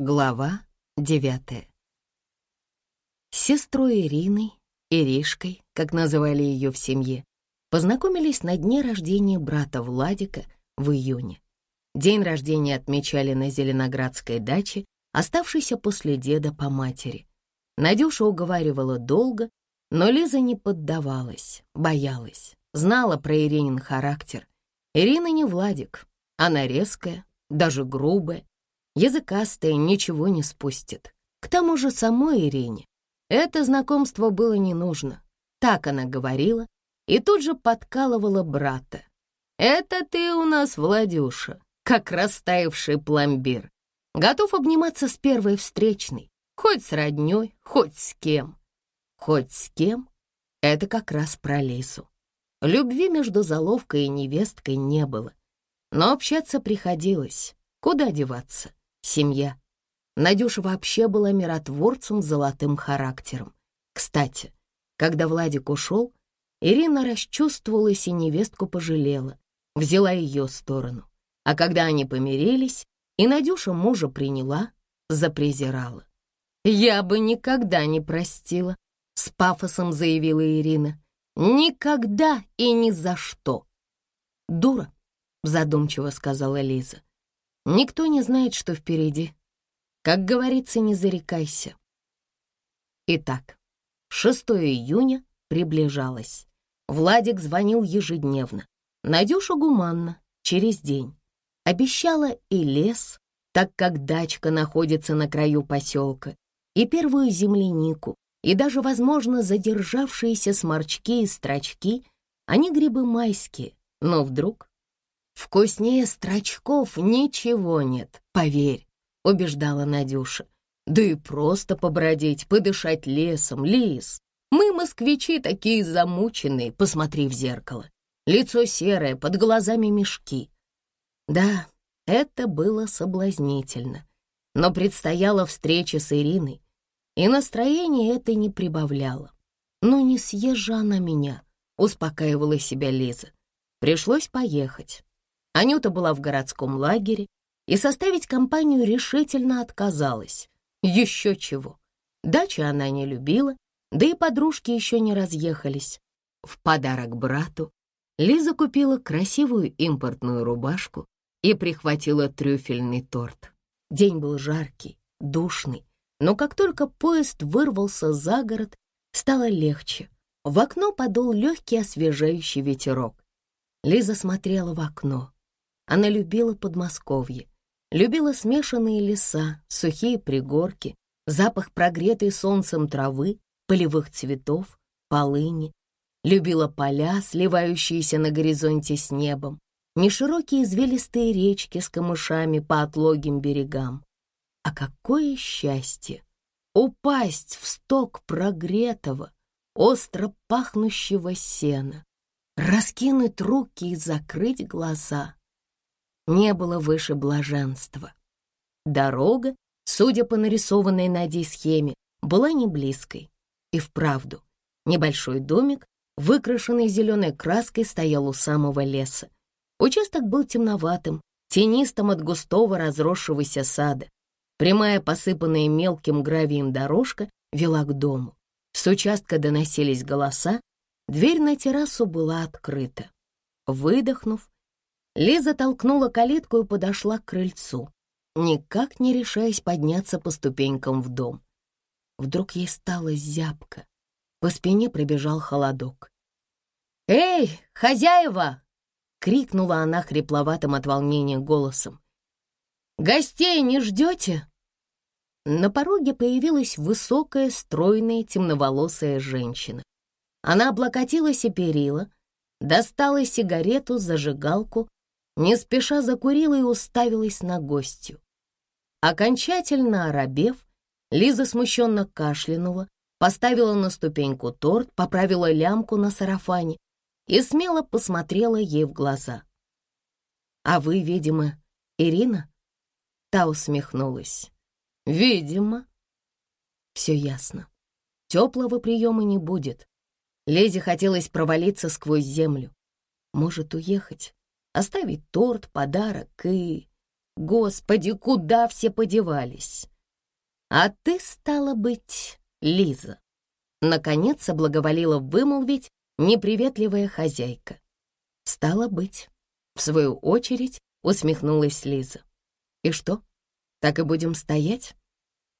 Глава девятая. С сестрой Ириной, Иришкой, как называли ее в семье, познакомились на дне рождения брата Владика в июне. День рождения отмечали на Зеленоградской даче, оставшейся после деда по матери. Надюша уговаривала долго, но Лиза не поддавалась, боялась, знала про Иринин характер. Ирина не Владик, она резкая, даже грубая, языкастая, ничего не спустит. К тому же самой Ирине это знакомство было не нужно. Так она говорила и тут же подкалывала брата. «Это ты у нас, Владюша, как растаявший пломбир. Готов обниматься с первой встречной, хоть с роднёй, хоть с кем. Хоть с кем — это как раз про Лису. Любви между заловкой и невесткой не было, но общаться приходилось. Куда деваться? Семья. Надюша вообще была миротворцем с золотым характером. Кстати, когда Владик ушел, Ирина расчувствовалась и невестку пожалела, взяла ее сторону. А когда они помирились, и Надюша мужа приняла, запрезирала. «Я бы никогда не простила», — с пафосом заявила Ирина. «Никогда и ни за что». «Дура», — задумчиво сказала Лиза. Никто не знает, что впереди. Как говорится, не зарекайся. Итак, 6 июня приближалось. Владик звонил ежедневно. Надюша гуманно, через день. Обещала и лес, так как дачка находится на краю поселка, и первую землянику, и даже, возможно, задержавшиеся сморчки и строчки, они грибы майские, но вдруг «Вкуснее строчков ничего нет, поверь», — убеждала Надюша. «Да и просто побродить, подышать лесом, лис. Мы, москвичи, такие замученные, посмотри в зеркало. Лицо серое, под глазами мешки». Да, это было соблазнительно, но предстояла встреча с Ириной, и настроение это не прибавляло. «Ну не съезжа на меня», — успокаивала себя Лиза. Пришлось поехать. Анюта была в городском лагере и составить компанию решительно отказалась. Еще чего. Дачу она не любила, да и подружки еще не разъехались. В подарок брату Лиза купила красивую импортную рубашку и прихватила трюфельный торт. День был жаркий, душный, но как только поезд вырвался за город, стало легче. В окно подул легкий освежающий ветерок. Лиза смотрела в окно. Она любила Подмосковье, любила смешанные леса, сухие пригорки, запах прогретой солнцем травы, полевых цветов, полыни, любила поля, сливающиеся на горизонте с небом, неширокие извилистые речки с камышами по отлогим берегам. А какое счастье упасть в сток прогретого, остро пахнущего сена, раскинуть руки и закрыть глаза не было выше блаженства. Дорога, судя по нарисованной на схеме, была не близкой. И вправду, небольшой домик, выкрашенный зеленой краской, стоял у самого леса. Участок был темноватым, тенистым от густого разросшегося сада. Прямая, посыпанная мелким гравием дорожка вела к дому. С участка доносились голоса, дверь на террасу была открыта. Выдохнув, Лиза толкнула калитку и подошла к крыльцу, никак не решаясь подняться по ступенькам в дом. Вдруг ей стало зябко. По спине пробежал холодок. «Эй, хозяева!» — крикнула она хрипловатым от волнения голосом. «Гостей не ждете?» На пороге появилась высокая, стройная, темноволосая женщина. Она облокотилась и перила, достала сигарету, зажигалку не спеша закурила и уставилась на гостью. Окончательно оробев, Лиза смущенно кашлянула, поставила на ступеньку торт, поправила лямку на сарафане и смело посмотрела ей в глаза. «А вы, видимо, Ирина?» Та усмехнулась. «Видимо». Все ясно. Теплого приема не будет. Лезе хотелось провалиться сквозь землю. Может, уехать? Оставить торт, подарок и... Господи, куда все подевались? А ты, стала быть, Лиза. Наконец соблаговолила вымолвить неприветливая хозяйка. Стало быть, в свою очередь усмехнулась Лиза. И что, так и будем стоять?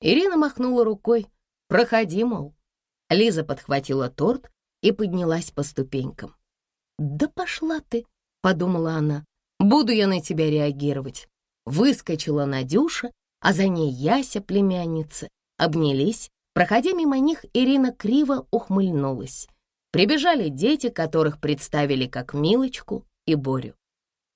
Ирина махнула рукой. Проходи, мол. Лиза подхватила торт и поднялась по ступенькам. «Да пошла ты», — подумала она. «Буду я на тебя реагировать». Выскочила Надюша, а за ней Яся, племянница. Обнялись. Проходя мимо них, Ирина криво ухмыльнулась. Прибежали дети, которых представили как Милочку и Борю.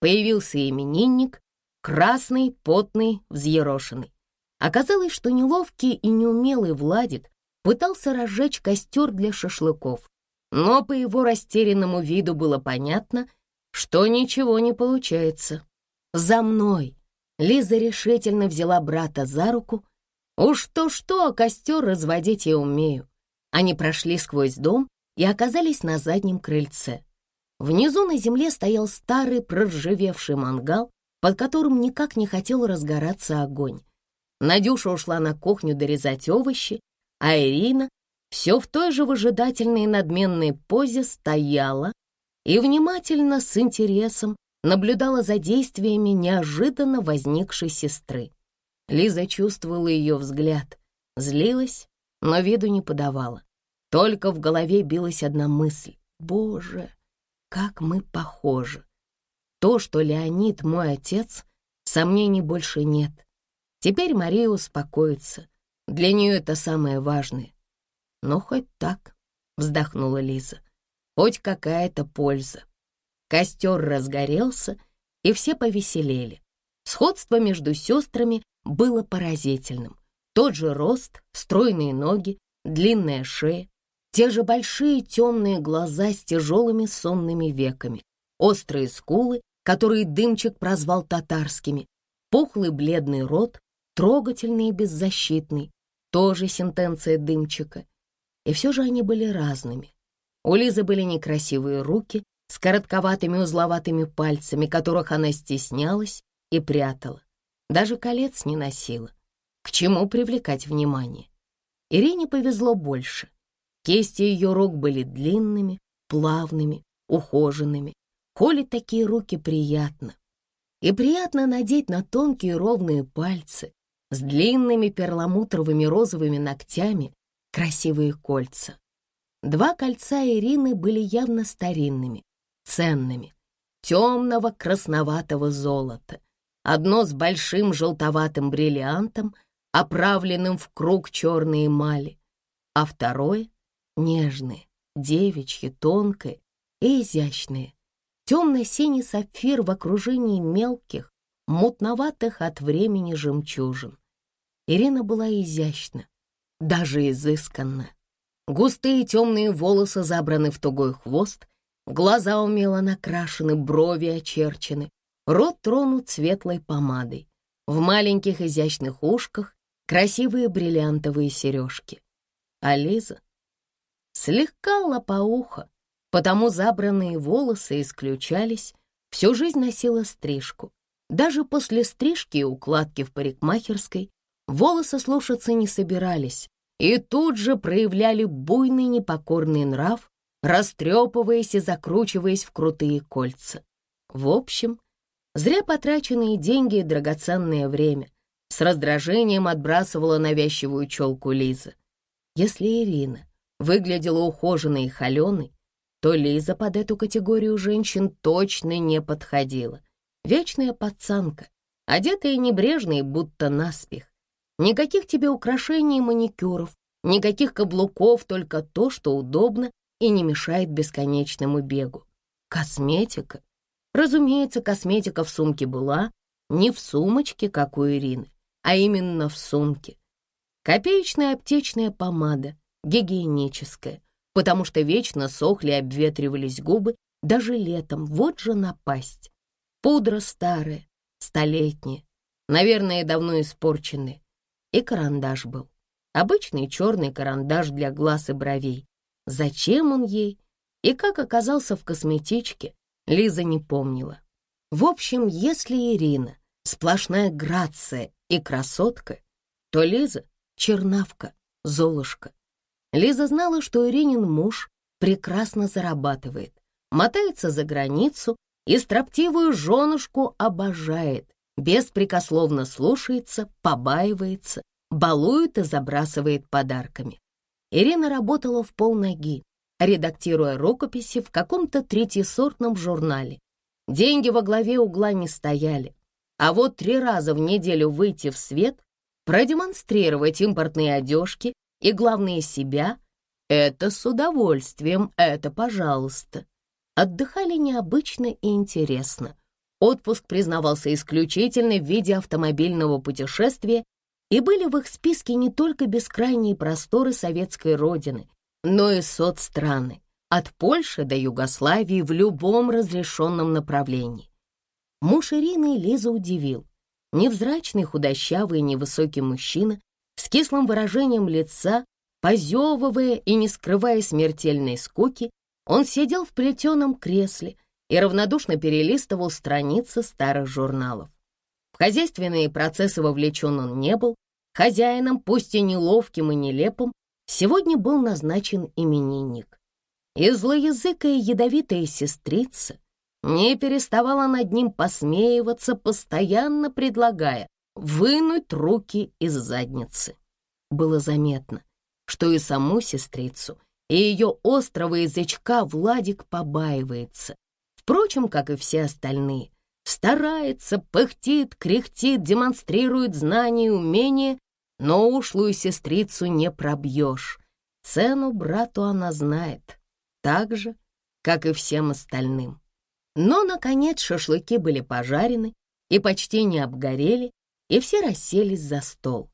Появился именинник, красный, потный, взъерошенный. Оказалось, что неловкий и неумелый Владик пытался разжечь костер для шашлыков, но по его растерянному виду было понятно, что ничего не получается. «За мной!» Лиза решительно взяла брата за руку. «Уж то-что, а костер разводить я умею». Они прошли сквозь дом и оказались на заднем крыльце. Внизу на земле стоял старый проржавевший мангал, под которым никак не хотел разгораться огонь. Надюша ушла на кухню дорезать овощи, а Ирина все в той же выжидательной надменной позе стояла и внимательно, с интересом, наблюдала за действиями неожиданно возникшей сестры. Лиза чувствовала ее взгляд, злилась, но виду не подавала. Только в голове билась одна мысль. «Боже, как мы похожи!» То, что Леонид мой отец, сомнений больше нет. Теперь Мария успокоится. Для нее это самое важное. Но хоть так, вздохнула Лиза. Хоть какая-то польза. Костер разгорелся, и все повеселели. Сходство между сестрами было поразительным. Тот же рост, стройные ноги, длинная шея, те же большие темные глаза с тяжелыми сонными веками, острые скулы, которые дымчик прозвал татарскими, пухлый бледный рот, трогательный и беззащитный, тоже сентенция дымчика. И все же они были разными. У Лизы были некрасивые руки с коротковатыми узловатыми пальцами, которых она стеснялась и прятала. Даже колец не носила. К чему привлекать внимание? Ирине повезло больше. Кисти ее рук были длинными, плавными, ухоженными. Коле такие руки приятно. И приятно надеть на тонкие ровные пальцы с длинными перламутровыми розовыми ногтями красивые кольца. Два кольца Ирины были явно старинными, ценными, темного красноватого золота. Одно с большим желтоватым бриллиантом, оправленным в круг черной эмали, а второе — нежное, девичье, тонкое и изящное. Темно-синий сапфир в окружении мелких, мутноватых от времени жемчужин. Ирина была изящна, даже изысканно. Густые темные волосы забраны в тугой хвост, глаза умело накрашены, брови очерчены, рот тронут светлой помадой. В маленьких изящных ушках красивые бриллиантовые сережки. А Лиза слегка лопоуха, потому забранные волосы исключались, всю жизнь носила стрижку. Даже после стрижки и укладки в парикмахерской волосы слушаться не собирались и тут же проявляли буйный непокорный нрав, растрепываясь и закручиваясь в крутые кольца. В общем, зря потраченные деньги и драгоценное время с раздражением отбрасывала навязчивую челку Лиза. Если Ирина выглядела ухоженной и холеной, то Лиза под эту категорию женщин точно не подходила. Вечная пацанка, одетая небрежно и будто наспех. Никаких тебе украшений и маникюров, никаких каблуков, только то, что удобно и не мешает бесконечному бегу. Косметика. Разумеется, косметика в сумке была не в сумочке, как у Ирины, а именно в сумке. Копеечная аптечная помада, гигиеническая, потому что вечно сохли и обветривались губы даже летом, вот же напасть. Пудра старая, столетняя, наверное, давно испорченная, и карандаш был. Обычный черный карандаш для глаз и бровей. Зачем он ей и как оказался в косметичке, Лиза не помнила. В общем, если Ирина сплошная грация и красотка, то Лиза — чернавка, золушка. Лиза знала, что Иринин муж прекрасно зарабатывает, мотается за границу и строптивую женушку обожает, беспрекословно слушается, побаивается, балует и забрасывает подарками. Ирина работала в полноги, редактируя рукописи в каком-то третьесортном журнале. Деньги во главе угла не стояли, а вот три раза в неделю выйти в свет, продемонстрировать импортные одежки и, главное, себя — это с удовольствием, это пожалуйста. Отдыхали необычно и интересно. Отпуск признавался исключительно в виде автомобильного путешествия, и были в их списке не только бескрайние просторы советской родины, но и соцстраны, от Польши до Югославии в любом разрешенном направлении. Муж Ирины Лиза удивил. Невзрачный, худощавый, невысокий мужчина с кислым выражением лица, позевывая и не скрывая смертельной скуки, он сидел в плетеном кресле и равнодушно перелистывал страницы старых журналов. В хозяйственные процессы вовлечен он не был, хозяином, пусть и неловким и нелепым, сегодня был назначен именинник. И злоязыкая ядовитая сестрица не переставала над ним посмеиваться, постоянно предлагая вынуть руки из задницы. Было заметно, что и саму сестрицу, и ее острого язычка Владик побаивается. Впрочем, как и все остальные, старается, пыхтит, кряхтит, демонстрирует знания и умения, но ушлую сестрицу не пробьешь. Цену брату она знает, так же, как и всем остальным. Но, наконец, шашлыки были пожарены и почти не обгорели, и все расселись за стол.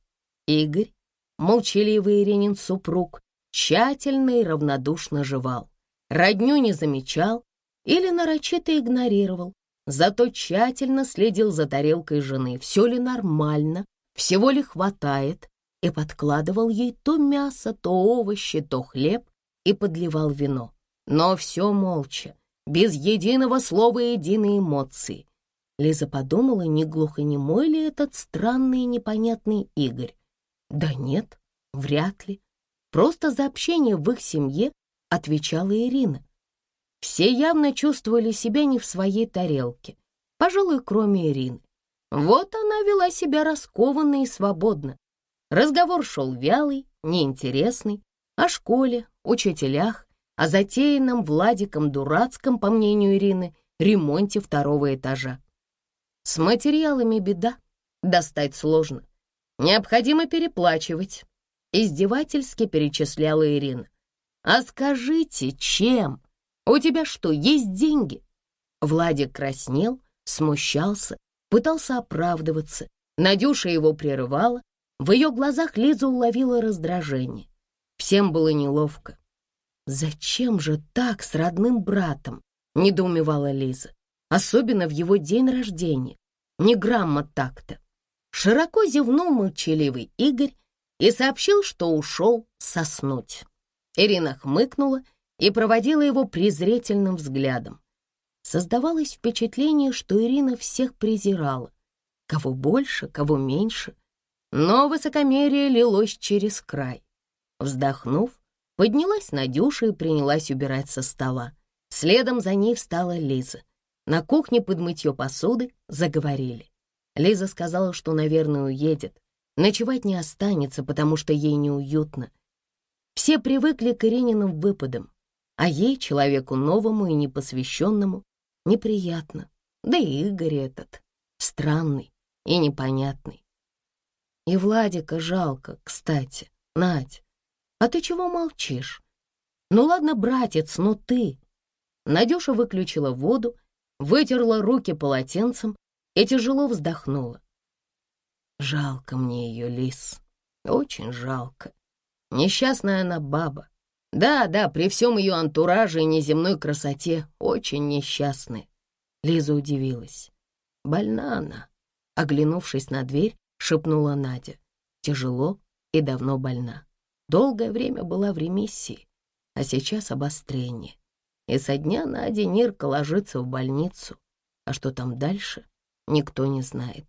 Игорь, молчаливый Иринин супруг, тщательно и равнодушно жевал. Родню не замечал или нарочито игнорировал, зато тщательно следил за тарелкой жены, все ли нормально, всего ли хватает, и подкладывал ей то мясо, то овощи, то хлеб и подливал вино. Но все молча, без единого слова и единой эмоции. Лиза подумала, не глухонемой ли этот странный и непонятный Игорь. Да нет, вряд ли. Просто за общение в их семье отвечала Ирина. Все явно чувствовали себя не в своей тарелке, пожалуй, кроме Ирины. Вот она вела себя раскованно и свободно. Разговор шел вялый, неинтересный, о школе, учителях, о затеянном Владиком дурацком, по мнению Ирины, ремонте второго этажа. С материалами беда, достать сложно. Необходимо переплачивать. Издевательски перечисляла Ирина. «А скажите, чем? У тебя что, есть деньги?» Владик краснел, смущался, пытался оправдываться. Надюша его прерывала. В ее глазах Лиза уловила раздражение. Всем было неловко. «Зачем же так с родным братом?» — недоумевала Лиза. «Особенно в его день рождения. Не грамма так-то». Широко зевнул молчаливый Игорь и сообщил, что ушел соснуть. Ирина хмыкнула и проводила его презрительным взглядом. Создавалось впечатление, что Ирина всех презирала. Кого больше, кого меньше. Но высокомерие лилось через край. Вздохнув, поднялась Надюша и принялась убирать со стола. Следом за ней встала Лиза. На кухне под мытье посуды заговорили. Лиза сказала, что, наверное, уедет. Ночевать не останется, потому что ей неуютно. Все привыкли к Ирининым выпадам, а ей, человеку новому и непосвященному, неприятно. Да и Игорь этот странный и непонятный. И Владика жалко, кстати. Надь, а ты чего молчишь? Ну ладно, братец, но ты... Надюша выключила воду, вытерла руки полотенцем и тяжело вздохнула. Жалко мне ее, Лис, очень жалко. Несчастная она баба. Да, да, при всем ее антураже и неземной красоте очень несчастная. Лиза удивилась. Больна она. Оглянувшись на дверь, шепнула Надя. Тяжело и давно больна. Долгое время была в ремиссии, а сейчас обострение. И со дня на день Ирка ложится в больницу. А что там дальше, никто не знает.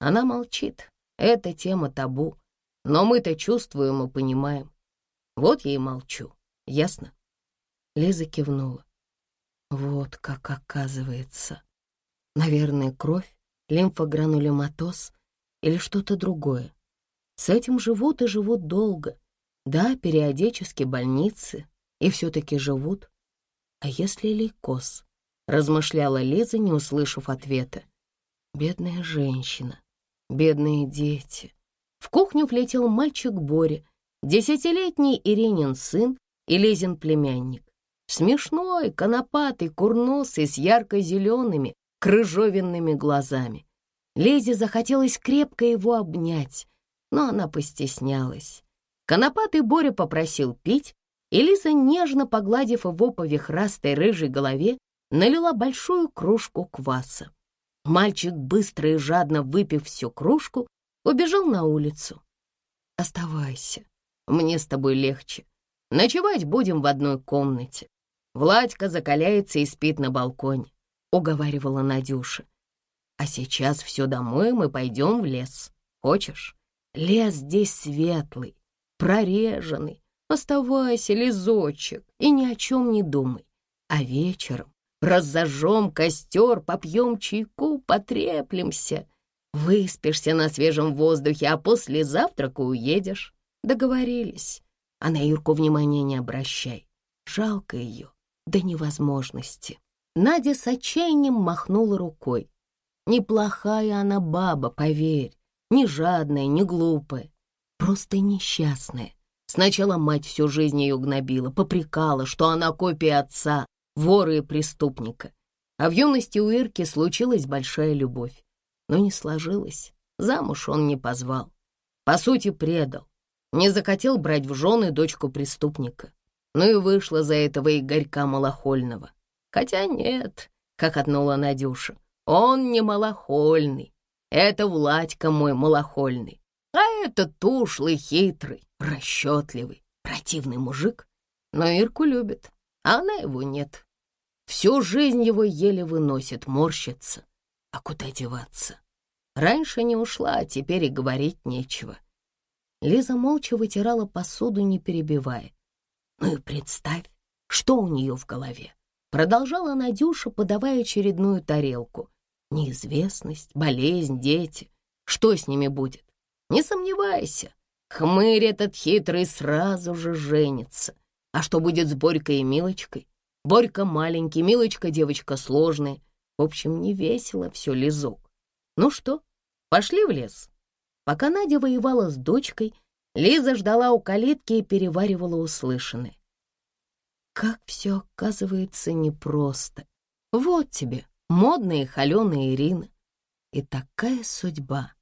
Она молчит. Эта тема табу. Но мы-то чувствуем и понимаем. Вот я и молчу. Ясно?» Лиза кивнула. «Вот как оказывается. Наверное, кровь, лимфогранулематоз или что-то другое. С этим живут и живут долго. Да, периодически больницы, и все-таки живут. А если лейкоз? Размышляла Лиза, не услышав ответа. Бедная женщина, бедные дети. В кухню влетел мальчик Боря, десятилетний Иринин сын и Лизин племянник. Смешной, конопатый, курносый, с ярко-зелеными, крыжовенными глазами. Лизе захотелось крепко его обнять, но она постеснялась. Конопатый Боря попросил пить, и Лиза, нежно погладив его по вихрастой рыжей голове, налила большую кружку кваса. Мальчик, быстро и жадно выпив всю кружку, убежал на улицу. «Оставайся, мне с тобой легче. Ночевать будем в одной комнате. Владька закаляется и спит на балконе», — уговаривала Надюша. «А сейчас все домой, мы пойдем в лес. Хочешь? Лес здесь светлый, прореженный. Оставайся, лизочек, и ни о чем не думай. А вечером разожжем костер, попьем чайку, потреплемся. Выспишься на свежем воздухе, а после завтрака уедешь. Договорились. А на Юрку внимания не обращай. Жалко ее до невозможности. Надя с отчаянием махнула рукой. Неплохая она баба, поверь. Не жадная, не глупая. Просто несчастная. Сначала мать всю жизнь ее гнобила, попрекала, что она копия отца, вора и преступника. А в юности у Ирки случилась большая любовь. Но не сложилось. Замуж он не позвал. По сути, предал. Не захотел брать в жены дочку преступника. Ну и вышла за этого Игорька Малохольного. Хотя нет, как отнула Надюша, он не малохольный. Это Владька мой малохольный. А это тушлый, хитрый, расчетливый, противный мужик. Но Ирку любит, а она его нет. Всю жизнь его еле выносит, морщится. А куда деваться? Раньше не ушла, а теперь и говорить нечего. Лиза молча вытирала посуду, не перебивая. Ну и представь, что у нее в голове. Продолжала Надюша, подавая очередную тарелку. Неизвестность, болезнь, дети. Что с ними будет? Не сомневайся, хмырь этот хитрый сразу же женится. А что будет с Борькой и Милочкой? Борька маленький, Милочка девочка сложная. В общем, не весело все, лизок. Ну что, пошли в лес? Пока Надя воевала с дочкой, Лиза ждала у калитки и переваривала услышанное. Как все оказывается непросто. Вот тебе, модная и холеная Ирина. И такая судьба.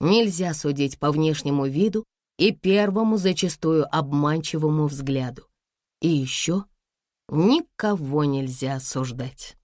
Нельзя судить по внешнему виду и первому зачастую обманчивому взгляду. И еще никого нельзя осуждать.